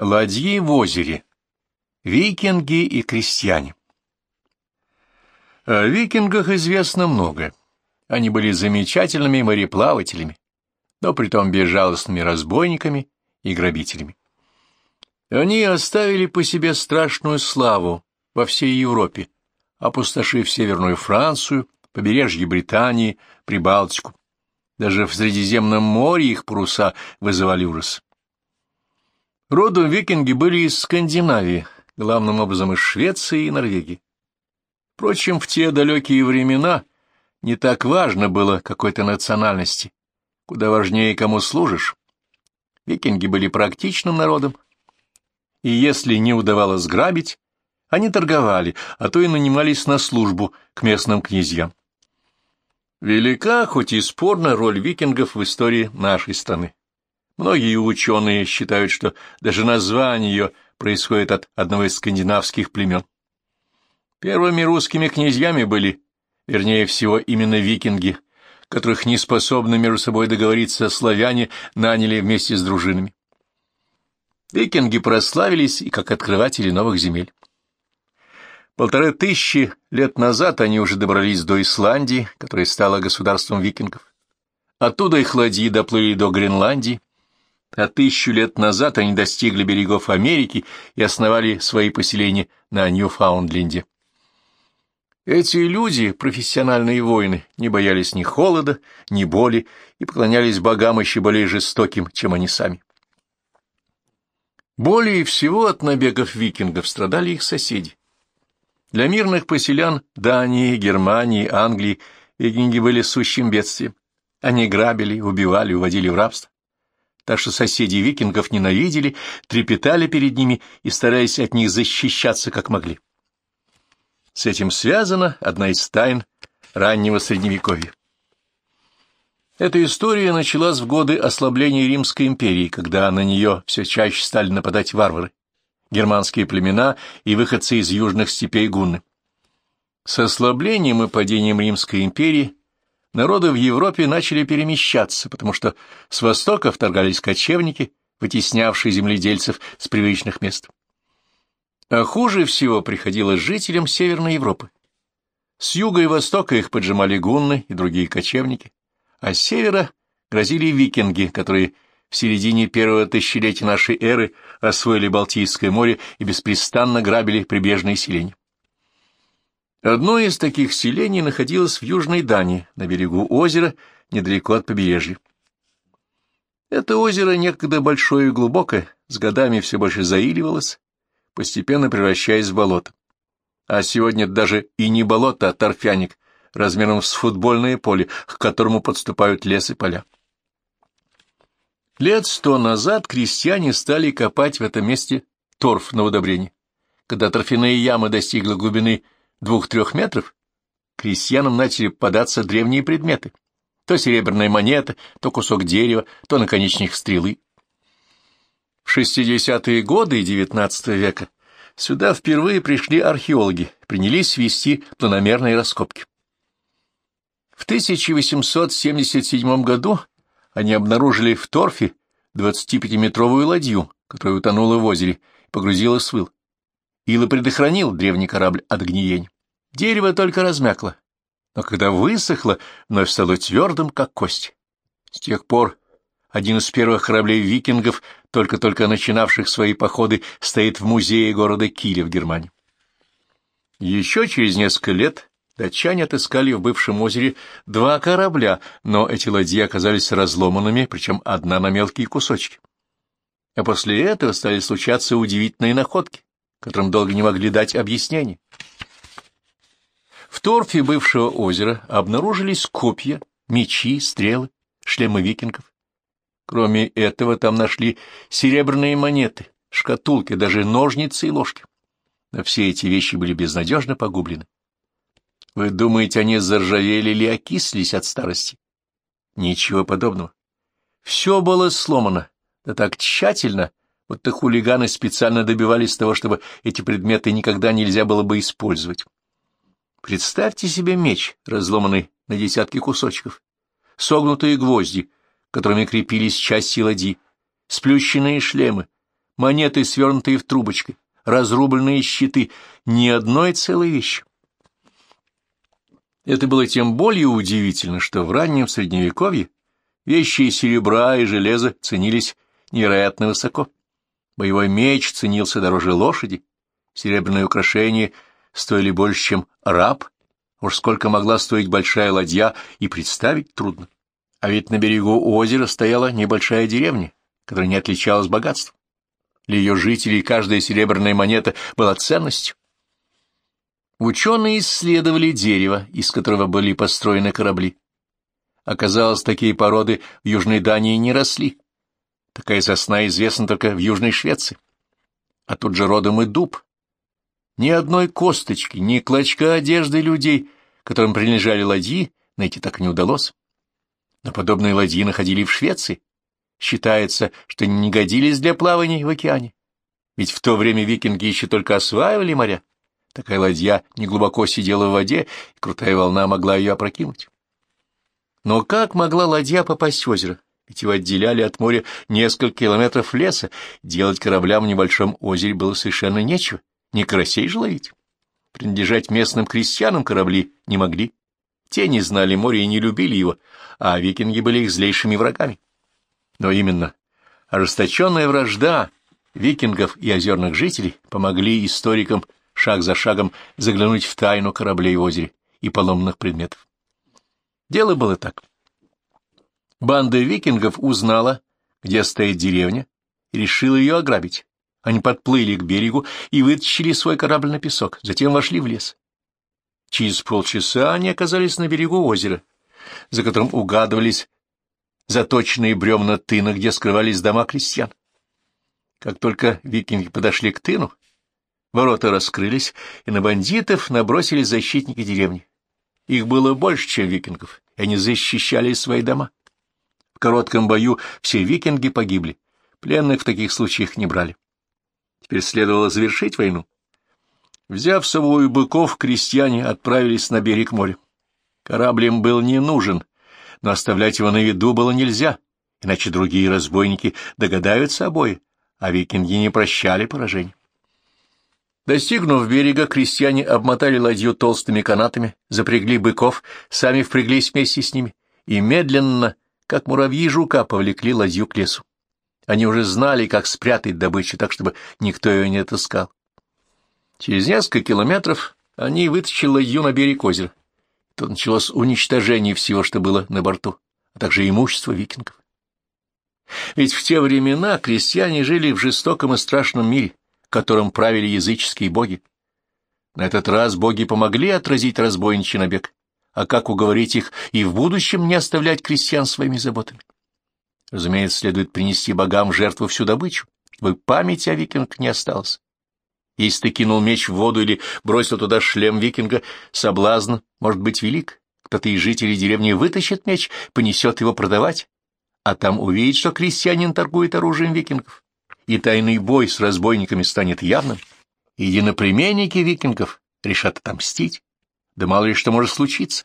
Ладьи в озере. Викинги и крестьяне. О викингах известно много. Они были замечательными мореплавателями, но притом безжалостными разбойниками и грабителями. Они оставили по себе страшную славу во всей Европе, опустошив Северную Францию, побережье Британии, Прибалтику. Даже в Средиземном море их паруса вызывали ужас. Родом викинги были из Скандинавии, главным образом из Швеции и Норвегии. Впрочем, в те далекие времена не так важно было какой-то национальности, куда важнее, кому служишь. Викинги были практичным народом, и если не удавалось грабить, они торговали, а то и нанимались на службу к местным князьям. Велика, хоть и спорна, роль викингов в истории нашей страны. Многие ученые считают, что даже название ее происходит от одного из скандинавских племен. Первыми русскими князьями были, вернее всего, именно викинги, которых неспособны между собой договориться славяне наняли вместе с дружинами. Викинги прославились и как открыватели новых земель. Полторы тысячи лет назад они уже добрались до Исландии, которая стала государством викингов. Оттуда их ладьи доплыли до Гренландии, а тысячу лет назад они достигли берегов Америки и основали свои поселения на Ньюфаундленде. Эти люди, профессиональные воины, не боялись ни холода, ни боли и поклонялись богам еще более жестоким, чем они сами. Более всего от набегов викингов страдали их соседи. Для мирных поселян Дании, Германии, Англии викинги были сущим бедствием. Они грабили, убивали, уводили в рабство так что соседи викингов ненавидели, трепетали перед ними и старались от них защищаться как могли. С этим связана одна из тайн раннего Средневековья. Эта история началась в годы ослабления Римской империи, когда на нее все чаще стали нападать варвары, германские племена и выходцы из южных степей гунны. С ослаблением и падением Римской империи народы в Европе начали перемещаться, потому что с востока вторгались кочевники, вытеснявшие земледельцев с привычных мест. А хуже всего приходилось жителям Северной Европы. С юга и востока их поджимали гунны и другие кочевники, а с севера грозили викинги, которые в середине первого тысячелетия нашей эры освоили Балтийское море и беспрестанно грабили прибрежные селения. Одно из таких селений находилось в Южной Дании, на берегу озера, недалеко от побережья. Это озеро, некогда большое и глубокое, с годами все больше заиливалось, постепенно превращаясь в болото. А сегодня даже и не болото, а торфяник, размером с футбольное поле, к которому подступают лес и поля. Лет сто назад крестьяне стали копать в этом месте торф на удобрение. Когда торфяные ямы достигли глубины двух-трех метров, крестьянам начали податься древние предметы. То серебряная монета, то кусок дерева, то наконечник стрелы. В 60-е годы XIX века сюда впервые пришли археологи, принялись вести планомерные раскопки. В 1877 году они обнаружили в торфе 25-метровую ладью, которая утонула в озере и погрузилась в выл. Ила предохранил древний корабль от гниения. Дерево только размякло, но когда высохло, вновь стало твердым, как кость. С тех пор один из первых кораблей викингов, только-только начинавших свои походы, стоит в музее города Киля в Германии. Еще через несколько лет датчане отыскали в бывшем озере два корабля, но эти ладьи оказались разломанными, причем одна на мелкие кусочки. А после этого стали случаться удивительные находки которым долго не могли дать объяснений. В торфе бывшего озера обнаружились копья, мечи, стрелы, шлемы викингов. Кроме этого, там нашли серебряные монеты, шкатулки, даже ножницы и ложки. Но все эти вещи были безнадежно погублены. Вы думаете, они заржавели или окислись от старости? Ничего подобного. Все было сломано, да так тщательно, будто хулиганы специально добивались того, чтобы эти предметы никогда нельзя было бы использовать. Представьте себе меч, разломанный на десятки кусочков, согнутые гвозди, которыми крепились части ладьи, сплющенные шлемы, монеты, свернутые в трубочкой, разрубленные щиты, ни одной целой вещи. Это было тем более удивительно, что в раннем Средневековье вещи из серебра и железа ценились невероятно высоко. Боевой меч ценился дороже лошади, серебряные украшения стоили больше, чем раб, уж сколько могла стоить большая ладья, и представить трудно. А ведь на берегу озера стояла небольшая деревня, которая не отличалась богатством. Для ее жителей каждая серебряная монета была ценностью. Ученые исследовали дерево, из которого были построены корабли. Оказалось, такие породы в Южной Дании не росли. Такая сосна известна только в Южной Швеции. А тут же родом и дуб. Ни одной косточки, ни клочка одежды людей, которым принадлежали ладьи, найти так и не удалось. Но подобные ладьи находили в Швеции. Считается, что они не годились для плавания в океане. Ведь в то время викинги еще только осваивали моря. Такая ладья неглубоко сидела в воде, и крутая волна могла ее опрокинуть. Но как могла ладья попасть в озеро? Ведь его отделяли от моря несколько километров леса, делать кораблям в небольшом озере было совершенно нечего, не карасей же ловить. Принадлежать местным крестьянам корабли не могли. Те не знали моря и не любили его, а викинги были их злейшими врагами. Но именно ожесточенная вражда викингов и озерных жителей помогли историкам шаг за шагом заглянуть в тайну кораблей в озере и поломанных предметов. Дело было так. Банда викингов узнала, где стоит деревня, и решила ее ограбить. Они подплыли к берегу и вытащили свой корабль на песок, затем вошли в лес. Через полчаса они оказались на берегу озера, за которым угадывались заточенные бревна тына, где скрывались дома крестьян. Как только викинги подошли к тыну, ворота раскрылись, и на бандитов набросились защитники деревни. Их было больше, чем викингов, и они защищали свои дома. Коротком бою все викинги погибли, пленных в таких случаях не брали. Теперь следовало завершить войну. Взяв с собой быков, крестьяне отправились на берег моря. Корабль им был не нужен, но оставлять его на виду было нельзя, иначе другие разбойники догадаются обои, а викинги не прощали поражений. Достигнув берега, крестьяне обмотали ладью толстыми канатами, запрягли быков, сами впряглись вместе с ними и медленно как муравьи жука повлекли ладью к лесу. Они уже знали, как спрятать добычу так, чтобы никто ее не отыскал. Через несколько километров они вытащили ладью на берег озера. Тут началось уничтожение всего, что было на борту, а также имущество викингов. Ведь в те времена крестьяне жили в жестоком и страшном мире, которым правили языческие боги. На этот раз боги помогли отразить разбойничий набег, а как уговорить их и в будущем не оставлять крестьян своими заботами? Разумеется, следует принести богам жертву всю добычу, чтобы памяти о викингах не осталось. Если ты кинул меч в воду или бросил туда шлем викинга, соблазн может быть велик. Кто-то из жителей деревни вытащит меч, понесет его продавать, а там увидит, что крестьянин торгует оружием викингов, и тайный бой с разбойниками станет явным. Единоплеменники викингов решат отомстить. Да мало ли что может случиться.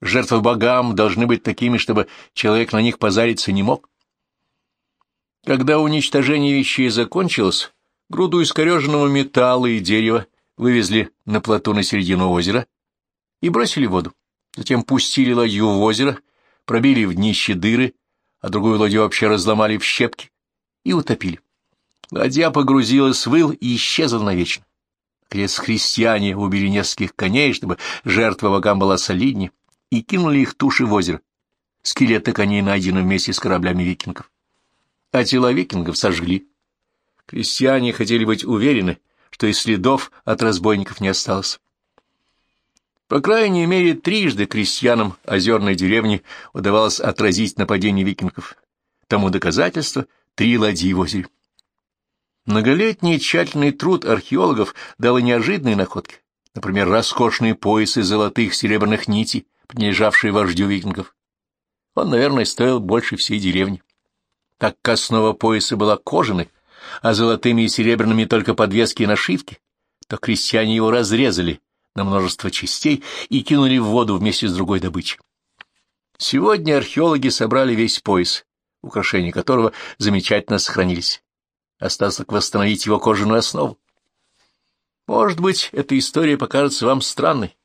Жертвы богам должны быть такими, чтобы человек на них позариться не мог. Когда уничтожение вещей закончилось, груду искореженного металла и дерева вывезли на плоту на середину озера и бросили в воду. Затем пустили ладью в озеро, пробили в днище дыры, а другую ладью вообще разломали в щепки и утопили. Ладья погрузилась в ил и исчезла навечно. Крест христиане убили нескольких коней, чтобы жертва богам была солиднее, и кинули их туши в озеро. Скелеты коней найдены вместе с кораблями викингов. А тела викингов сожгли. Крестьяне хотели быть уверены, что и следов от разбойников не осталось. По крайней мере, трижды крестьянам озерной деревни удавалось отразить нападение викингов. Тому доказательство — три ладьи в озере. Многолетний тщательный труд археологов дал неожиданные находки, например, роскошные поясы золотых серебряных нитей, принадлежавшие вождю викингов. Он, наверное, стоил больше всей деревни. Так как основа пояса была кожаной, а золотыми и серебряными только подвески и нашивки, то крестьяне его разрезали на множество частей и кинули в воду вместе с другой добычей. Сегодня археологи собрали весь пояс, украшения которого замечательно сохранились. Осталось только восстановить его кожаную основу. Может быть, эта история покажется вам странной,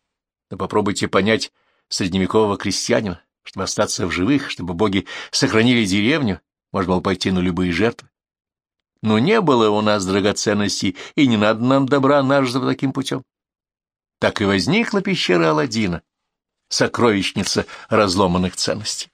но попробуйте понять средневекового крестьянина, чтобы остаться в живых, чтобы боги сохранили деревню, можно было пойти на любые жертвы. Но не было у нас драгоценностей, и не надо нам добра нажитого таким путем. Так и возникла пещера Аладдина, сокровищница разломанных ценностей.